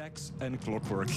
Stacks and Clockwork.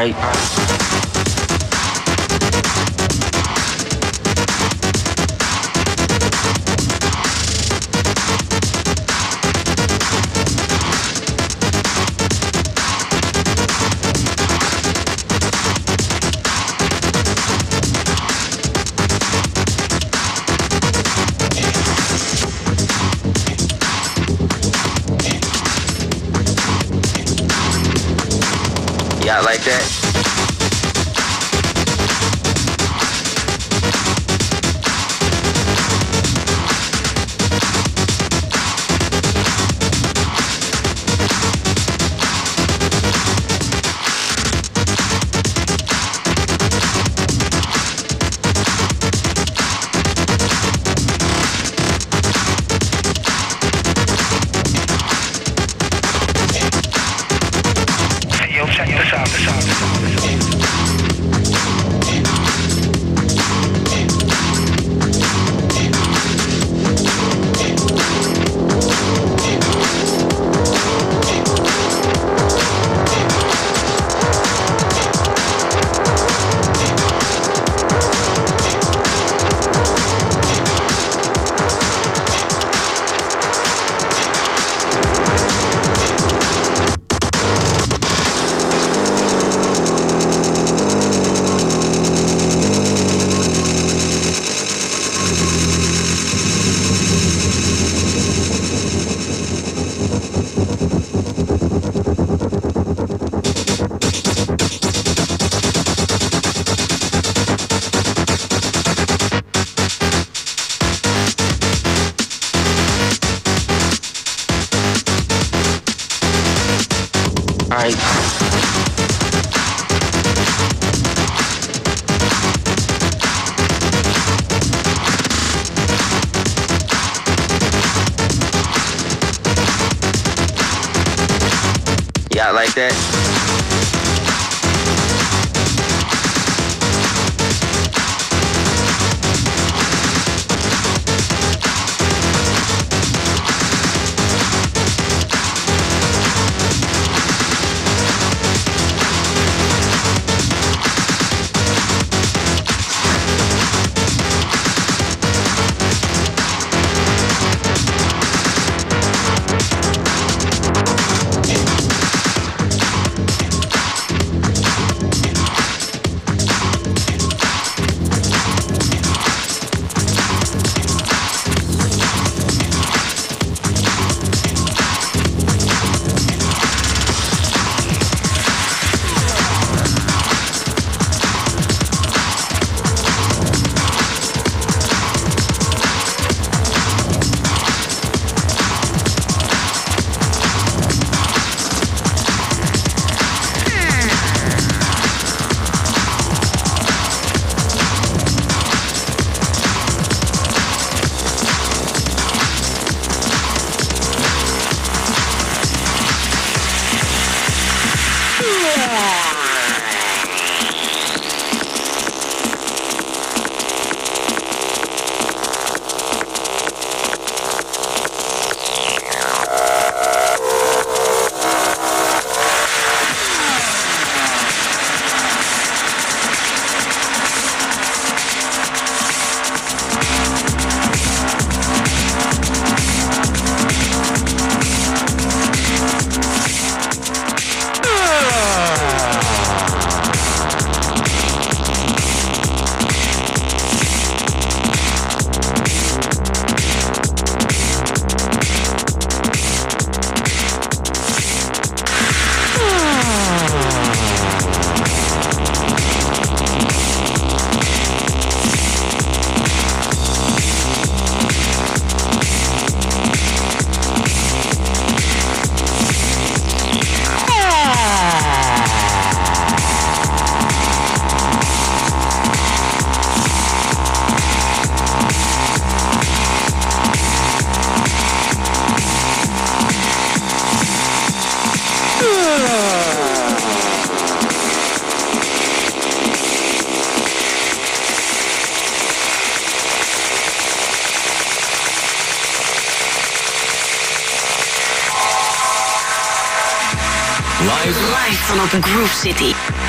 right. I Yeah, like that. Live. Live vanaf Groove City.